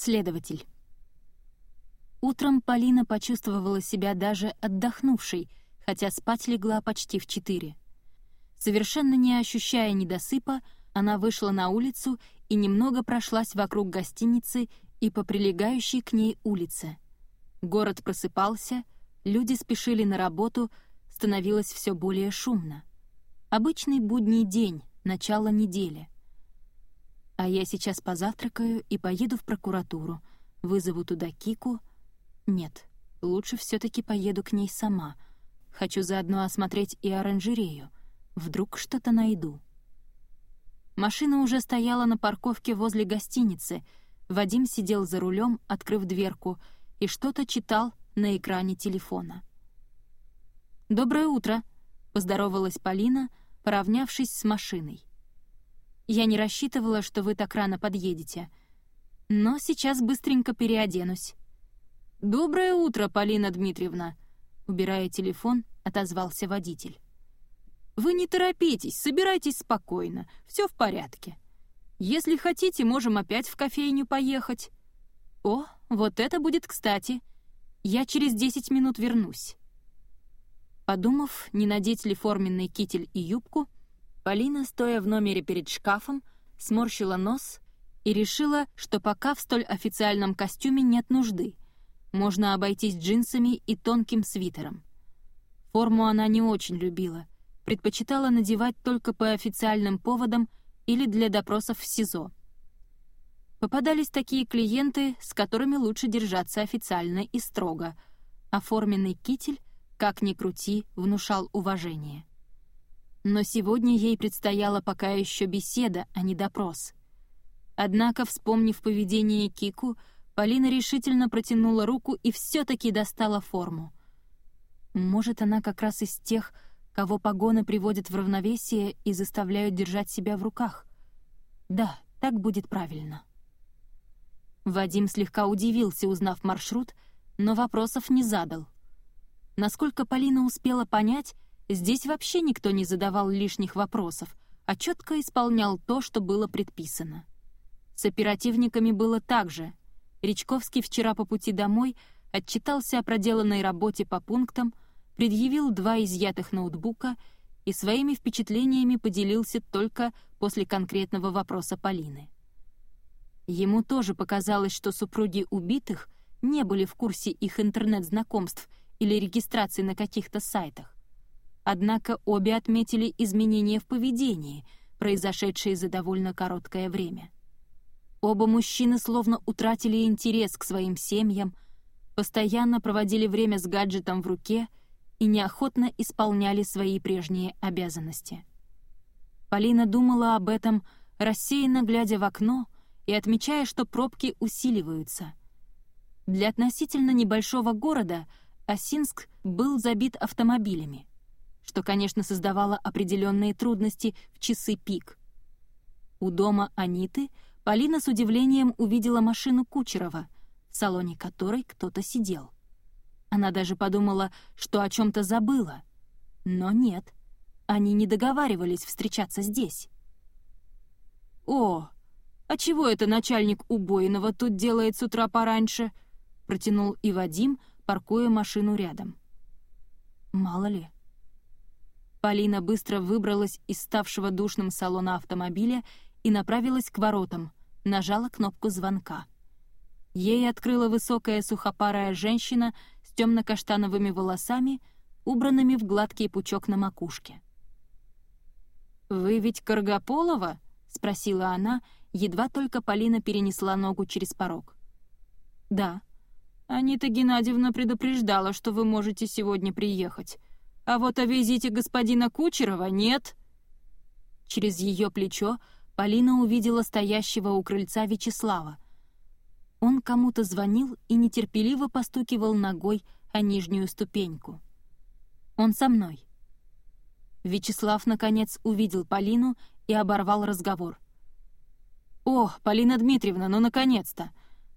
Следователь. Утром Полина почувствовала себя даже отдохнувшей, хотя спать легла почти в четыре. Совершенно не ощущая недосыпа, она вышла на улицу и немного прошлась вокруг гостиницы и по прилегающей к ней улице. Город просыпался, люди спешили на работу, становилось все более шумно. Обычный будний день, начало недели. А я сейчас позавтракаю и поеду в прокуратуру, вызову туда Кику. Нет, лучше все таки поеду к ней сама. Хочу заодно осмотреть и оранжерею. Вдруг что-то найду. Машина уже стояла на парковке возле гостиницы. Вадим сидел за рулем, открыв дверку, и что-то читал на экране телефона. «Доброе утро», — поздоровалась Полина, поравнявшись с машиной. «Я не рассчитывала, что вы так рано подъедете. Но сейчас быстренько переоденусь». «Доброе утро, Полина Дмитриевна», — убирая телефон, отозвался водитель. Вы не торопитесь, собирайтесь спокойно, все в порядке. Если хотите, можем опять в кофейню поехать. О, вот это будет кстати. Я через 10 минут вернусь. Подумав, не надеть ли форменный китель и юбку, Полина, стоя в номере перед шкафом, сморщила нос и решила, что пока в столь официальном костюме нет нужды. Можно обойтись джинсами и тонким свитером. Форму она не очень любила — предпочитала надевать только по официальным поводам или для допросов в СИЗО. Попадались такие клиенты, с которыми лучше держаться официально и строго. Оформленный китель, как ни крути, внушал уважение. Но сегодня ей предстояла пока еще беседа, а не допрос. Однако, вспомнив поведение Кику, Полина решительно протянула руку и все-таки достала форму. Может, она как раз из тех, кого погоны приводят в равновесие и заставляют держать себя в руках. Да, так будет правильно. Вадим слегка удивился, узнав маршрут, но вопросов не задал. Насколько Полина успела понять, здесь вообще никто не задавал лишних вопросов, а четко исполнял то, что было предписано. С оперативниками было так же. Речковский вчера по пути домой отчитался о проделанной работе по пунктам — предъявил два изъятых ноутбука и своими впечатлениями поделился только после конкретного вопроса Полины. Ему тоже показалось, что супруги убитых не были в курсе их интернет-знакомств или регистрации на каких-то сайтах. Однако обе отметили изменения в поведении, произошедшие за довольно короткое время. Оба мужчины словно утратили интерес к своим семьям, постоянно проводили время с гаджетом в руке — и неохотно исполняли свои прежние обязанности. Полина думала об этом, рассеянно глядя в окно и отмечая, что пробки усиливаются. Для относительно небольшого города Осинск был забит автомобилями, что, конечно, создавало определенные трудности в часы пик. У дома Аниты Полина с удивлением увидела машину Кучерова, в салоне которой кто-то сидел. Она даже подумала, что о чем-то забыла. Но нет, они не договаривались встречаться здесь. «О, а чего это начальник убойного тут делает с утра пораньше?» — протянул и Вадим, паркуя машину рядом. «Мало ли». Полина быстро выбралась из ставшего душным салона автомобиля и направилась к воротам, нажала кнопку звонка. Ей открыла высокая сухопарая женщина темно-каштановыми волосами, убранными в гладкий пучок на макушке. «Вы ведь Каргополова?» — спросила она, едва только Полина перенесла ногу через порог. «Да. Анита Геннадьевна предупреждала, что вы можете сегодня приехать. А вот о визите господина Кучерова нет». Через ее плечо Полина увидела стоящего у крыльца Вячеслава — он кому-то звонил и нетерпеливо постукивал ногой о нижнюю ступеньку. «Он со мной». Вячеслав, наконец, увидел Полину и оборвал разговор. «О, Полина Дмитриевна, ну наконец-то!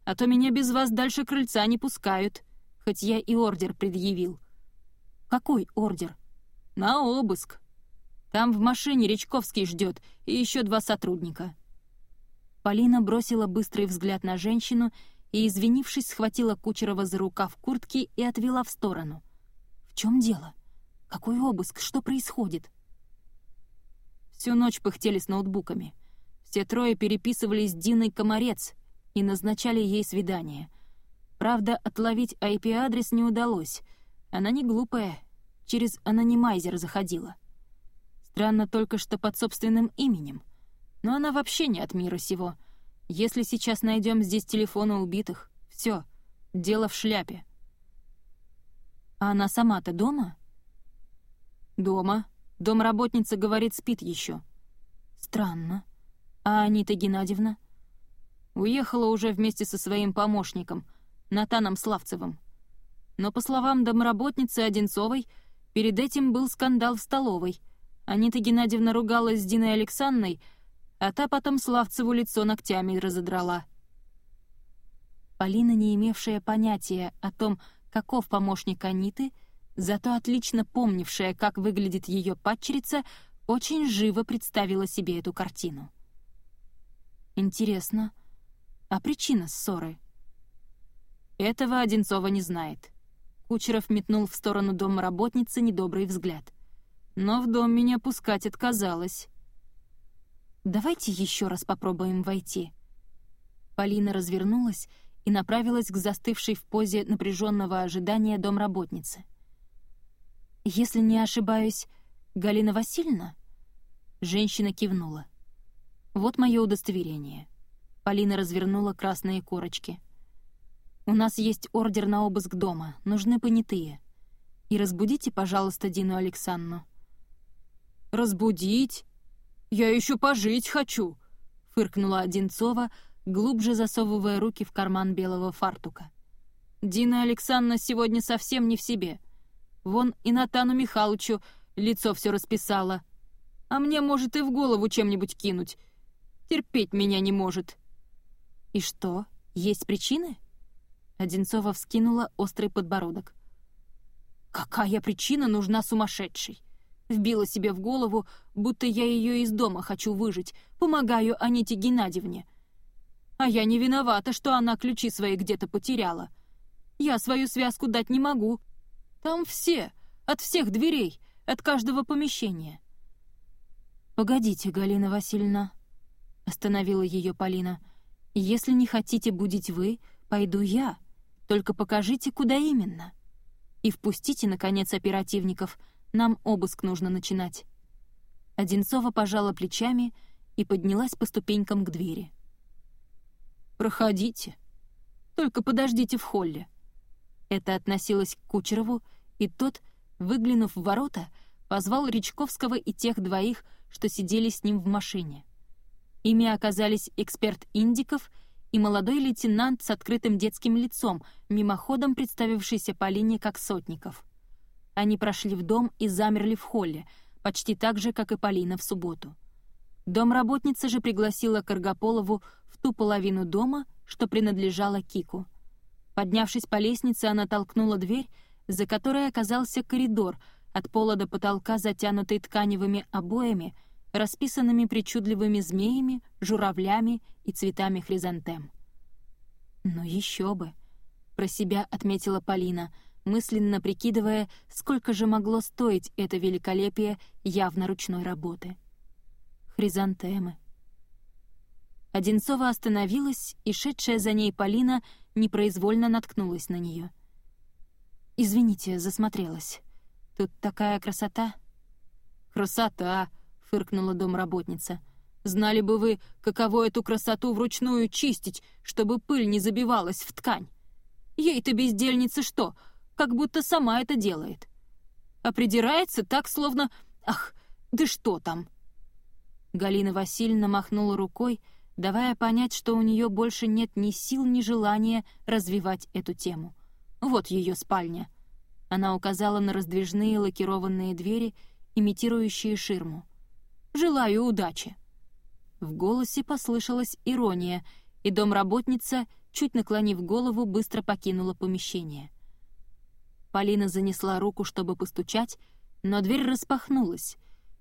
А то меня без вас дальше крыльца не пускают, хоть я и ордер предъявил». «Какой ордер?» «На обыск. Там в машине Речковский ждет и еще два сотрудника». Полина бросила быстрый взгляд на женщину и, извинившись, схватила Кучерова за рукав куртки и отвела в сторону. «В чем дело? Какой обыск? Что происходит?» Всю ночь пыхтели с ноутбуками. Все трое переписывались с Диной Комарец и назначали ей свидание. Правда, отловить IP-адрес не удалось. Она не глупая, через анонимайзер заходила. Странно только, что под собственным именем. Но она вообще не от мира сего — если сейчас найдем здесь телефоны убитых, все, дело в шляпе. А она сама-то дома? Дома. Домработница говорит, спит еще. Странно. А Анита Геннадьевна? Уехала уже вместе со своим помощником, Натаном Славцевым. Но, по словам домработницы Одинцовой, перед этим был скандал в столовой. Анита Геннадьевна ругалась с Диной Александровной, а та потом Славцеву лицо ногтями разодрала. Полина, не имевшая понятия о том, каков помощник Аниты, зато отлично помнившая, как выглядит ее падчерица, очень живо представила себе эту картину. Интересно, а причина ссоры? Этого Одинцова не знает. Кучеров метнул в сторону дома работницы недобрый взгляд. Но в дом меня пускать отказалась. Давайте еще раз попробуем войти». Полина развернулась и направилась к застывшей в позе напряженного ожидания домработницы. «Если не ошибаюсь, Галина Васильевна?» Женщина кивнула. «Вот мое удостоверение». Полина развернула красные корочки. «У нас есть ордер на обыск дома, нужны понятые. И разбудите, пожалуйста, Дину Александру». «Разбудить?» «Я еще пожить хочу!» — фыркнула Одинцова, глубже засовывая руки в карман белого фартука. «Дина Александровна сегодня совсем не в себе. Вон и Натану Михайловичу лицо все расписала. А мне, может, и в голову чем-нибудь кинуть. Терпеть меня не может». «И что, есть причины?» Одинцова вскинула острый подбородок. «Какая причина нужна сумасшедшей? Вбила себе в голову, будто я ее из дома хочу выжить, помогаю Аните Геннадьевне. А я не виновата, что она ключи свои где-то потеряла. Я свою связку дать не могу. Там все, от всех дверей, от каждого помещения. «Погодите, Галина Васильевна», — остановила ее Полина. «Если не хотите будить вы, пойду я. Только покажите, куда именно. И впустите, наконец, оперативников — нам обыск нужно начинать». Одинцова пожала плечами и поднялась по ступенькам к двери. «Проходите. Только подождите в холле». Это относилось к Кучерову, и тот, выглянув в ворота, позвал Речковского и тех двоих, что сидели с ним в машине. Ими оказались эксперт Индиков и молодой лейтенант с открытым детским лицом, мимоходом представившийся Полине как Сотников — они прошли в дом и замерли в холле, почти так же, как и Полина в субботу. Домработница же пригласила Каргополову в ту половину дома, что принадлежала Кику. Поднявшись по лестнице, она толкнула дверь, за которой оказался коридор, от пола до потолка затянутый тканевыми обоями, расписанными причудливыми змеями, журавлями и цветами хризантем. «Ну еще бы!» — про себя отметила Полина — мысленно прикидывая, сколько же могло стоить это великолепие явно ручной работы. Хризантемы. Одинцова остановилась, и шедшая за ней Полина непроизвольно наткнулась на нее. «Извините, засмотрелась. Тут такая красота». «Красота!» — фыркнула домработница. «Знали бы вы, каково эту красоту вручную чистить, чтобы пыль не забивалась в ткань. Ей-то бездельница что, как будто сама это делает. А придирается так, словно... Ах, да что там?» Галина Васильевна махнула рукой, давая понять, что у нее больше нет ни сил, ни желания развивать эту тему. «Вот ее спальня». Она указала на раздвижные лакированные двери, имитирующие ширму. «Желаю удачи». В голосе послышалась ирония, и домработница, чуть наклонив голову, быстро покинула помещение. Полина занесла руку, чтобы постучать, но дверь распахнулась,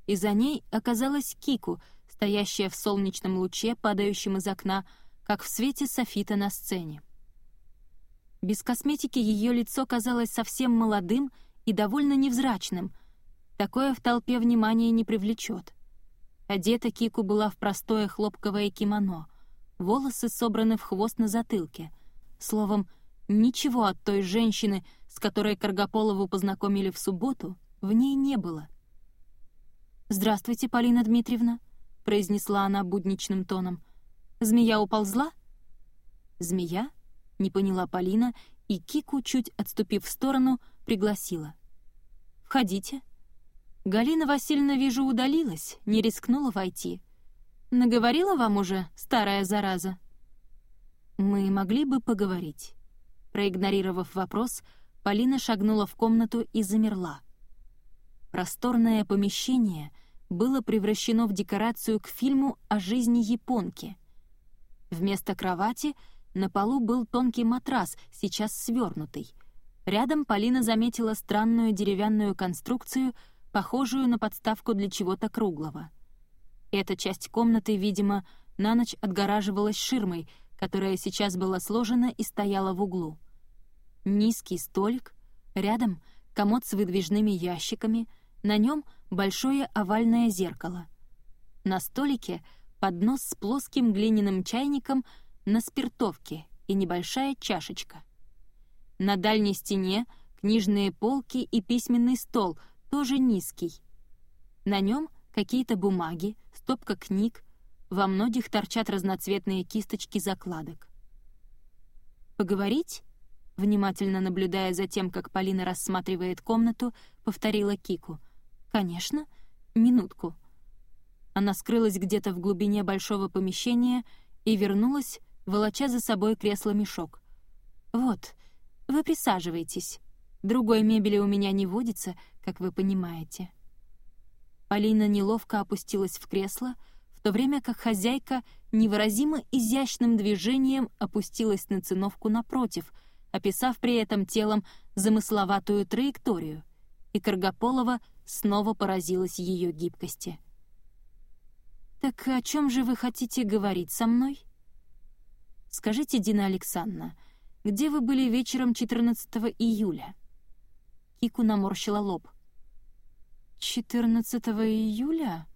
и за ней оказалась Кику стоящая в солнечном луче, падающем из окна, как в свете софита на сцене. Без косметики ее лицо казалось совсем молодым и довольно невзрачным. Такое в толпе внимания не привлечет. Одета Кику была в простое хлопковое кимоно, волосы собраны в хвост на затылке. Словом, ничего от той женщины, с которой Каргополову познакомили в субботу, в ней не было. «Здравствуйте, Полина Дмитриевна», — произнесла она будничным тоном. «Змея уползла?» «Змея?» — не поняла Полина, и Кику, чуть отступив в сторону, пригласила. «Входите». Галина Васильевна, вижу, удалилась, не рискнула войти. Наговорила вам уже, старая зараза? Мы могли бы поговорить. Проигнорировав вопрос, Полина шагнула в комнату и замерла. Просторное помещение было превращено в декорацию к фильму о жизни японки. Вместо кровати на полу был тонкий матрас, сейчас свернутый. Рядом Полина заметила странную деревянную конструкцию, похожую на подставку для чего-то круглого. Эта часть комнаты, видимо, на ночь отгораживалась ширмой, которая сейчас была сложена и стояла в углу. Низкий столик, рядом комод с выдвижными ящиками, на нем большое овальное зеркало. На столике поднос с плоским глиняным чайником на спиртовке и небольшая чашечка. На дальней стене книжные полки и письменный стол, тоже низкий. На нем какие-то бумаги, стопка книг, во многих торчат разноцветные кисточки закладок. «Поговорить?» Внимательно наблюдая за тем, как Полина рассматривает комнату, повторила Кику. «Конечно. Минутку». Она скрылась где-то в глубине большого помещения и вернулась, волоча за собой кресло-мешок. «Вот, вы присаживайтесь. Другой мебели у меня не водится, как вы понимаете». Полина неловко опустилась в кресло, в то время как хозяйка невыразимо изящным движением опустилась на циновку напротив, описав при этом телом замысловатую траекторию, и Каргополова снова поразилась ее гибкости. «Так о чем же вы хотите говорить со мной?» «Скажите, Дина Александровна, где вы были вечером 14 июля?» Кику наморщила лоб — 14 июля?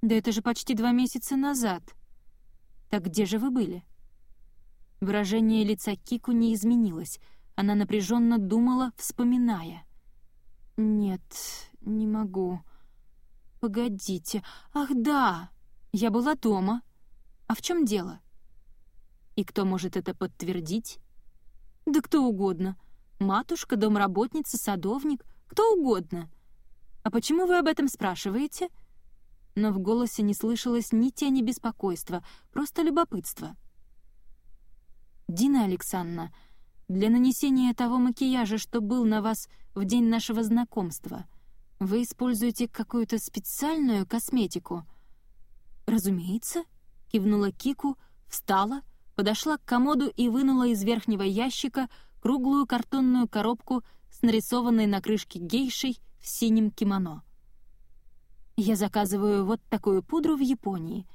Да это же почти два месяца назад. Так где же вы были? Выражение лица Кику не изменилось. Она напряженно думала, вспоминая. «Нет, не могу. Погодите. Ах, да! Я была дома. А в чем дело?» «И кто может это подтвердить?» «Да кто угодно. Матушка, домработница, садовник, кто угодно. «А почему вы об этом спрашиваете?» Но в голосе не слышалось ни тени беспокойства, просто любопытство. «Дина Александровна, для нанесения того макияжа, что был на вас в день нашего знакомства, вы используете какую-то специальную косметику?» «Разумеется», — кивнула Кику, встала, подошла к комоду и вынула из верхнего ящика круглую картонную коробку с нарисованной на крышке гейшей в синем кимоно. Я заказываю вот такую пудру в Японии.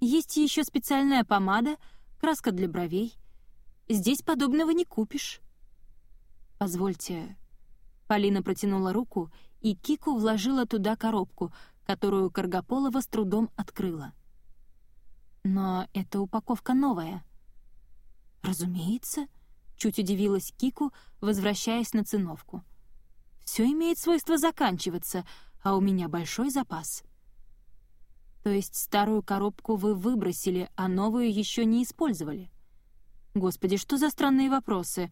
Есть еще специальная помада, краска для бровей. Здесь подобного не купишь. Позвольте. Полина протянула руку, и Кику вложила туда коробку, которую Каргополова с трудом открыла. Но эта упаковка новая. Разумеется, чуть удивилась Кику, возвращаясь на циновку. Все имеет свойство заканчиваться, а у меня большой запас. То есть старую коробку вы выбросили, а новую еще не использовали? Господи, что за странные вопросы?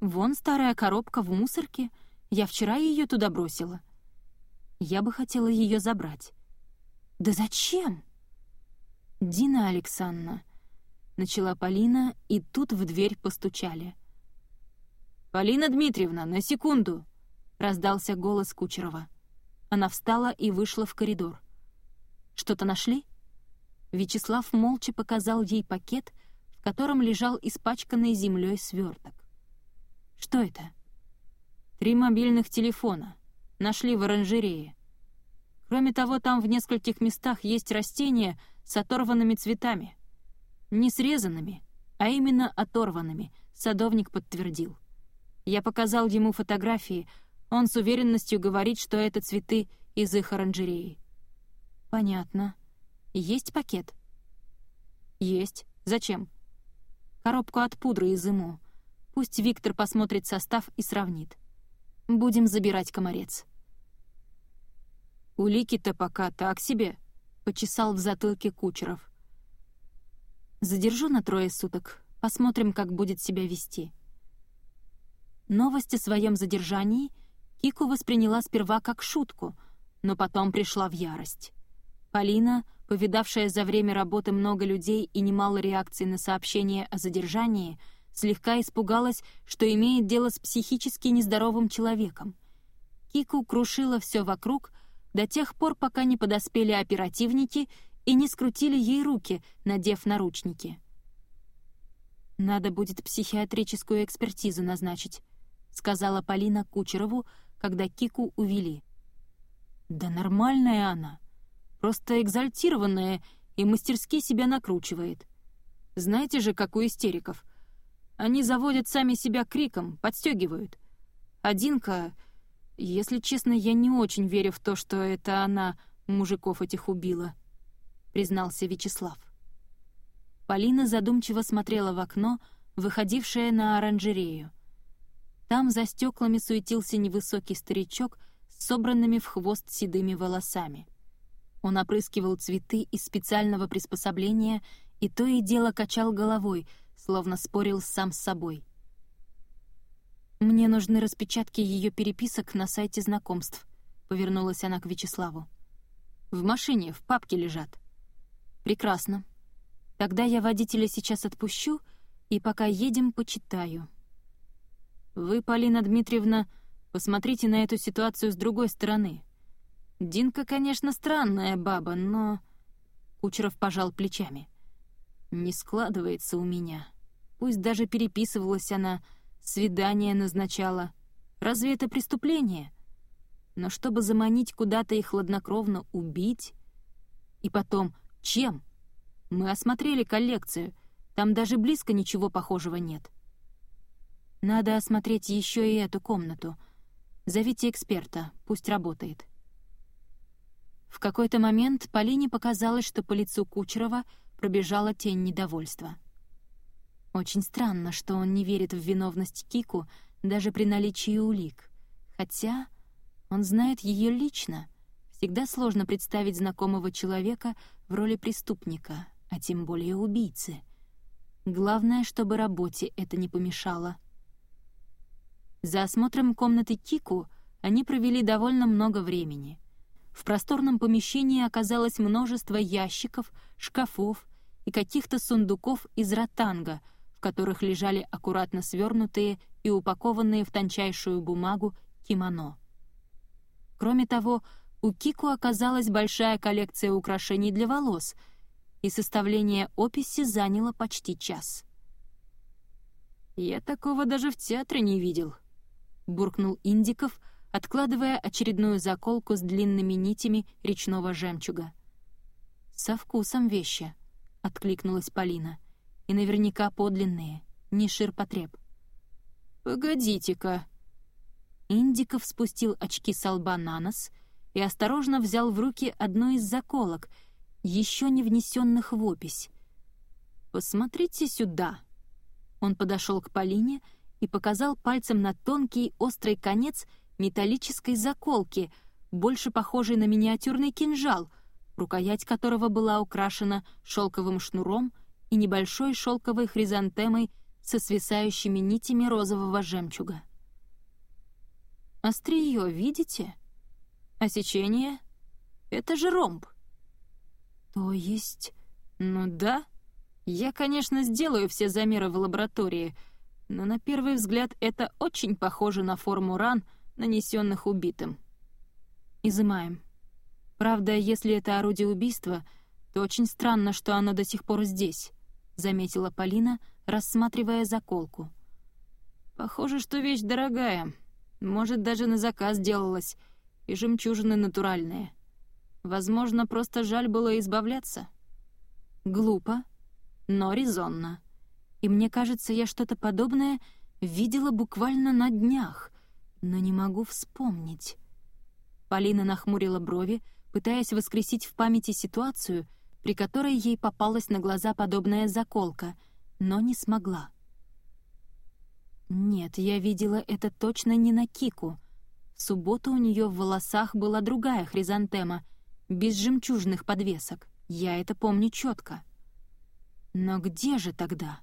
Вон старая коробка в мусорке. Я вчера ее туда бросила. Я бы хотела ее забрать. Да зачем? Дина Александровна, начала Полина, и тут в дверь постучали. «Полина Дмитриевна, на секунду!» — раздался голос Кучерова. Она встала и вышла в коридор. «Что-то нашли?» Вячеслав молча показал ей пакет, в котором лежал испачканный землей сверток. «Что это?» «Три мобильных телефона. Нашли в оранжерее. Кроме того, там в нескольких местах есть растения, с оторванными цветами. Не срезанными, а именно оторванными, садовник подтвердил. Я показал ему фотографии, он с уверенностью говорит, что это цветы из их оранжереи. «Понятно. Есть пакет?» «Есть. Зачем?» «Коробку от пудры из ИМО. Пусть Виктор посмотрит состав и сравнит. Будем забирать комарец». «Улики-то пока так себе», — почесал в затылке Кучеров. «Задержу на трое суток. Посмотрим, как будет себя вести». Новость о своем задержании Кику восприняла сперва как шутку, но потом пришла в ярость. Полина, повидавшая за время работы много людей и немало реакций на сообщение о задержании, слегка испугалась, что имеет дело с психически нездоровым человеком. Кику крушила все вокруг до тех пор, пока не подоспели оперативники и не скрутили ей руки, надев наручники. «Надо будет психиатрическую экспертизу назначить», — сказала Полина Кучерову, когда Кику увели. «Да нормальная она», просто экзальтированная и мастерски себя накручивает. Знаете же, как у истериков. Они заводят сами себя криком, подстегивают. Одинка... Если честно, я не очень верю в то, что это она мужиков этих убила, признался Вячеслав. Полина задумчиво смотрела в окно, выходившее на оранжерею. Там за стеклами суетился невысокий старичок с собранными в хвост седыми волосами — он опрыскивал цветы из специального приспособления и то и дело качал головой, словно спорил сам с собой. «Мне нужны распечатки ее переписок на сайте знакомств», — повернулась она к Вячеславу. «В машине, в папке лежат». «Прекрасно. Тогда я водителя сейчас отпущу, и пока едем, почитаю». «Вы, Полина Дмитриевна, посмотрите на эту ситуацию с другой стороны», Динка, конечно, странная баба, но...» Кучеров пожал плечами. «Не складывается у меня. Пусть даже переписывалась она, свидание назначала. Разве это преступление? Но чтобы заманить куда-то и хладнокровно убить... И потом, чем? Мы осмотрели коллекцию, там даже близко ничего похожего нет. Надо осмотреть еще и эту комнату. Зовите эксперта, пусть работает». В какой-то момент Полине показалось, что по лицу Кучерова пробежала тень недовольства. Очень странно, что он не верит в виновность Кику даже при наличии улик. Хотя он знает ее лично. Всегда сложно представить знакомого человека в роли преступника, а тем более убийцы. Главное, чтобы работе это не помешало. За осмотром комнаты Кику они провели довольно много времени — в просторном помещении оказалось множество ящиков, шкафов и каких-то сундуков из ротанга, в которых лежали аккуратно свернутые и упакованные в тончайшую бумагу кимоно. Кроме того, у Кику оказалась большая коллекция украшений для волос, и составление описи заняло почти час. «Я такого даже в театре не видел», — буркнул Индиков, откладывая очередную заколку с длинными нитями речного жемчуга. «Со вкусом вещи», — откликнулась Полина. «И наверняка подлинные, не ширпотреб». «Погодите-ка». Индиков спустил очки с лба на нос и осторожно взял в руки одну из заколок, еще не внесенных в опись. «Посмотрите сюда». Он подошел к Полине и показал пальцем на тонкий острый конец металлической заколки, больше похожей на миниатюрный кинжал, рукоять которого была украшена шелковым шнуром и небольшой шелковой хризантемой со свисающими нитями розового жемчуга. «Острие, видите? А сечение? Это же ромб». «То есть...» «Ну да. Я, конечно, сделаю все замеры в лаборатории, но на первый взгляд это очень похоже на форму ран — нанесенных убитым. Изымаем. Правда, если это орудие убийства, то очень странно, что оно до сих пор здесь, заметила Полина, рассматривая заколку. Похоже, что вещь дорогая. Может, даже на заказ делалась, и жемчужины натуральные. Возможно, просто жаль было избавляться. Глупо, но резонно. И мне кажется, я что-то подобное видела буквально на днях, но не могу вспомнить. Полина нахмурила брови, пытаясь воскресить в памяти ситуацию, при которой ей попалась на глаза подобная заколка, но не смогла. Нет, я видела это точно не на Кику. В субботу у нее в волосах была другая хризантема, без жемчужных подвесок. Я это помню четко. Но где же тогда?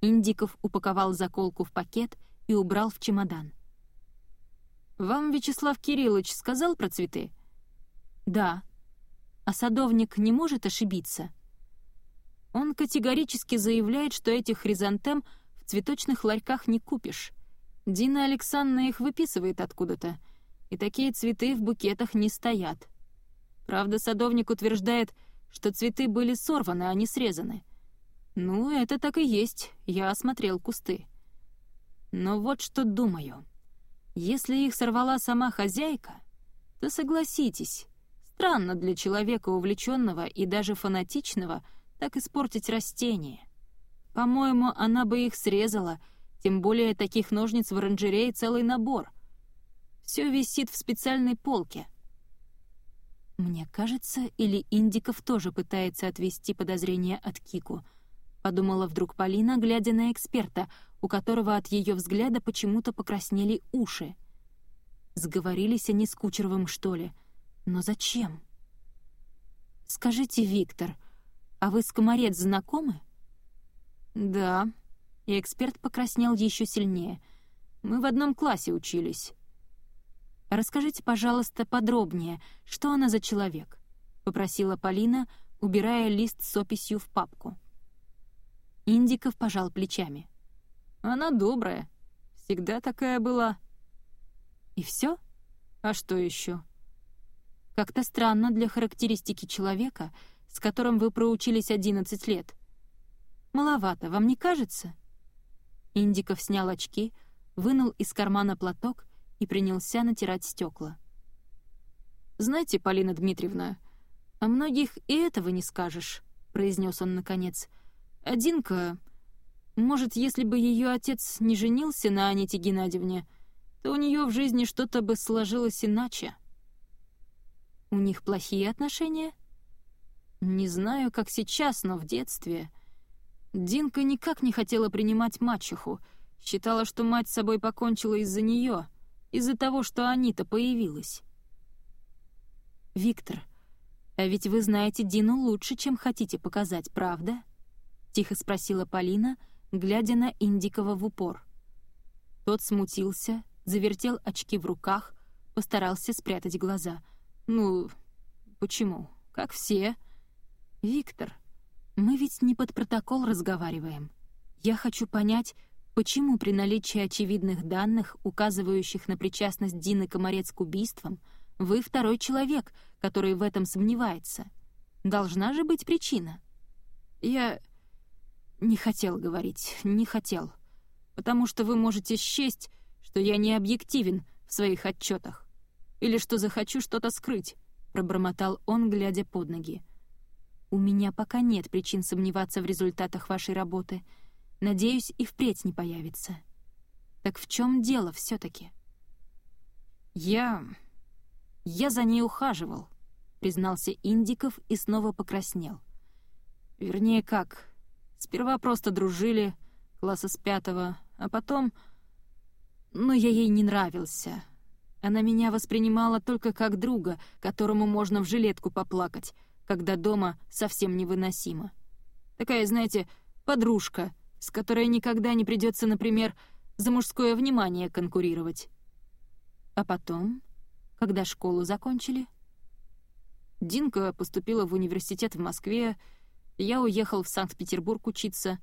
Индиков упаковал заколку в пакет и убрал в чемодан. «Вам Вячеслав Кириллович сказал про цветы?» «Да», а садовник не может ошибиться. Он категорически заявляет, что этих хризантем в цветочных ларьках не купишь. Дина Александровна их выписывает откуда-то, и такие цветы в букетах не стоят. Правда, садовник утверждает, что цветы были сорваны, а не срезаны. Ну, это так и есть, я осмотрел кусты. Но вот что думаю. Если их сорвала сама хозяйка, то согласитесь, Странно для человека увлеченного и даже фанатичного так испортить растения. По-моему, она бы их срезала, тем более таких ножниц в оранжерее целый набор. Все висит в специальной полке. Мне кажется, или Индиков тоже пытается отвести подозрения от Кику, подумала вдруг Полина, глядя на эксперта, у которого от ее взгляда почему-то покраснели уши. Сговорились они с Кучеровым, что ли — но зачем? «Скажите, Виктор, а вы с Комарец знакомы?» «Да». И эксперт покраснел еще сильнее. «Мы в одном классе учились». «Расскажите, пожалуйста, подробнее, что она за человек?» — попросила Полина, убирая лист с описью в папку. Индиков пожал плечами. «Она добрая. Всегда такая была». «И все? А что еще?» Как-то странно для характеристики человека, с которым вы проучились 11 лет. Маловато, вам не кажется?» Индиков снял очки, вынул из кармана платок и принялся натирать стекла. «Знаете, Полина Дмитриевна, о многих и этого не скажешь», — произнес он наконец. «Одинка, может, если бы ее отец не женился на Аните Геннадьевне, то у нее в жизни что-то бы сложилось иначе». У них плохие отношения? Не знаю, как сейчас, но в детстве. Динка никак не хотела принимать мачеху. Считала, что мать с собой покончила из-за нее, из-за того, что Анита появилась. «Виктор, а ведь вы знаете Дину лучше, чем хотите показать, правда?» — тихо спросила Полина, глядя на Индикова в упор. Тот смутился, завертел очки в руках, постарался спрятать глаза — «Ну, почему? Как все?» «Виктор, мы ведь не под протокол разговариваем. Я хочу понять, почему при наличии очевидных данных, указывающих на причастность Дины Комарец к убийствам, вы второй человек, который в этом сомневается. Должна же быть причина». «Я не хотел говорить, не хотел, потому что вы можете счесть, что я не объективен в своих отчетах или что захочу что-то скрыть», — пробормотал он, глядя под ноги. «У меня пока нет причин сомневаться в результатах вашей работы. Надеюсь, и впредь не появится. Так в чем дело все-таки?» «Я... я за ней ухаживал», — признался Индиков и снова покраснел. «Вернее, как. Сперва просто дружили, класса с пятого, а потом... Но я ей не нравился, она меня воспринимала только как друга, которому можно в жилетку поплакать, когда дома совсем невыносимо. Такая, знаете, подружка, с которой никогда не придется, например, за мужское внимание конкурировать. А потом, когда школу закончили? Динка поступила в университет в Москве, я уехал в Санкт-Петербург учиться.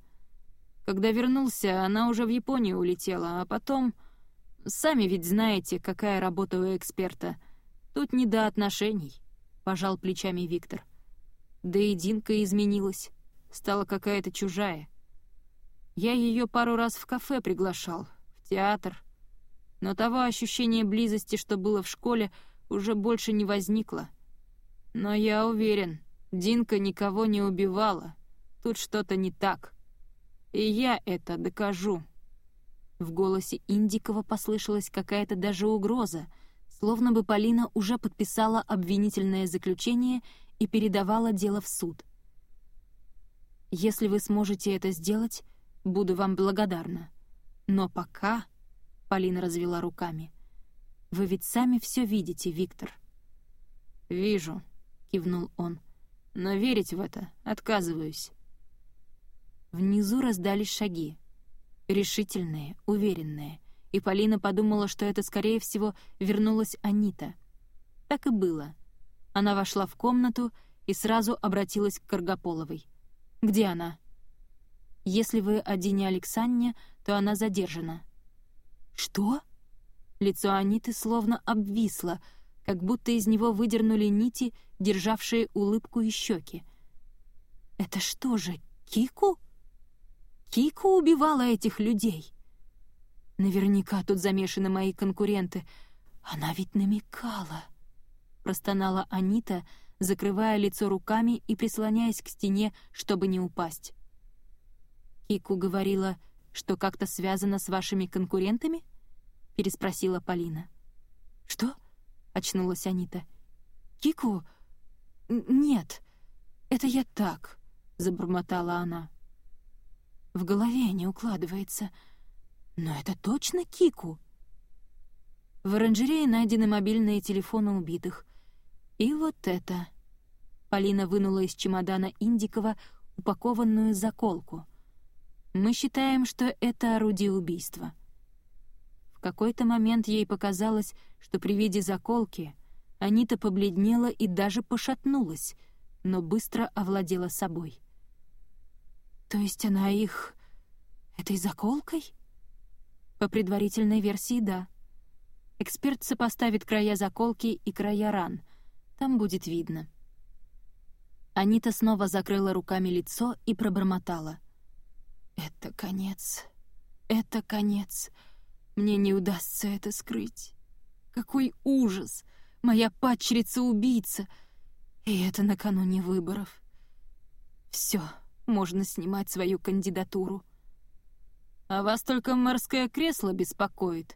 Когда вернулся, она уже в Японию улетела, а потом... Сами ведь знаете, какая работа у эксперта. Тут не до отношений», — пожал плечами Виктор. Да и Динка изменилась, стала какая-то чужая. Я ее пару раз в кафе приглашал, в театр. Но того ощущения близости, что было в школе, уже больше не возникло. Но я уверен, Динка никого не убивала. Тут что-то не так. И я это докажу». В голосе Индикова послышалась какая-то даже угроза, словно бы Полина уже подписала обвинительное заключение и передавала дело в суд. «Если вы сможете это сделать, буду вам благодарна. Но пока...» — Полина развела руками. «Вы ведь сами все видите, Виктор». «Вижу», — кивнул он. «Но верить в это отказываюсь». Внизу раздались шаги. Решительные, уверенные. И Полина подумала, что это, скорее всего, вернулась Анита. Так и было. Она вошла в комнату и сразу обратилась к Каргополовой. «Где она?» «Если вы о Дине Александре, то она задержана». «Что?» Лицо Аниты словно обвисло, как будто из него выдернули нити, державшие улыбку и щеки. «Это что же, Кику?» Кику убивала этих людей. Наверняка тут замешаны мои конкуренты. Она ведь намекала. Простонала Анита, закрывая лицо руками и прислоняясь к стене, чтобы не упасть. Кику говорила, что как-то связано с вашими конкурентами? Переспросила Полина. Что? Очнулась Анита. Кику? Нет, это я так, забормотала она. В голове не укладывается. Но это точно Кику. В оранжерее найдены мобильные телефоны убитых. И вот это. Полина вынула из чемодана Индикова упакованную заколку. Мы считаем, что это орудие убийства. В какой-то момент ей показалось, что при виде заколки Анита побледнела и даже пошатнулась, но быстро овладела собой. То есть она их... этой заколкой? По предварительной версии, да. Эксперт сопоставит края заколки и края ран. Там будет видно. Анита снова закрыла руками лицо и пробормотала. «Это конец. Это конец. Мне не удастся это скрыть. Какой ужас! Моя падчерица-убийца! И это накануне выборов. Все можно снимать свою кандидатуру. «А вас только морское кресло беспокоит?»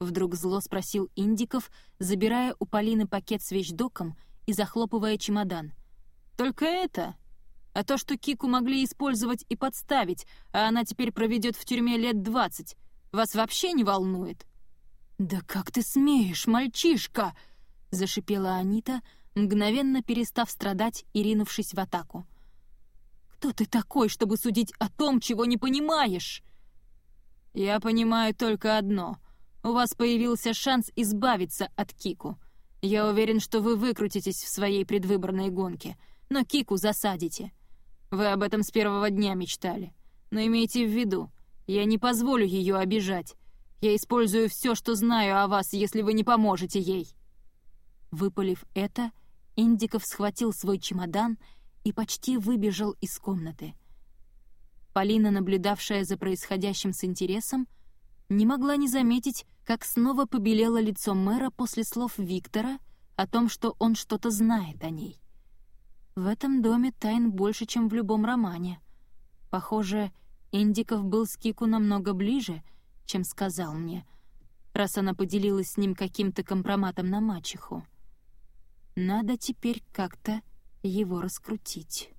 Вдруг зло спросил Индиков, забирая у Полины пакет с вещдоком и захлопывая чемодан. «Только это? А то, что Кику могли использовать и подставить, а она теперь проведет в тюрьме лет двадцать, вас вообще не волнует?» «Да как ты смеешь, мальчишка!» — зашипела Анита, мгновенно перестав страдать и ринувшись в атаку. «Кто ты такой, чтобы судить о том, чего не понимаешь?» «Я понимаю только одно. У вас появился шанс избавиться от Кику. Я уверен, что вы выкрутитесь в своей предвыборной гонке, но Кику засадите. Вы об этом с первого дня мечтали. Но имейте в виду, я не позволю ее обижать. Я использую все, что знаю о вас, если вы не поможете ей». Выпалив это, Индиков схватил свой чемодан и, почти выбежал из комнаты. Полина, наблюдавшая за происходящим с интересом, не могла не заметить, как снова побелело лицо мэра после слов Виктора о том, что он что-то знает о ней. В этом доме тайн больше, чем в любом романе. Похоже, Индиков был с Кику намного ближе, чем сказал мне, раз она поделилась с ним каким-то компроматом на мачеху. Надо теперь как-то его раскрутить.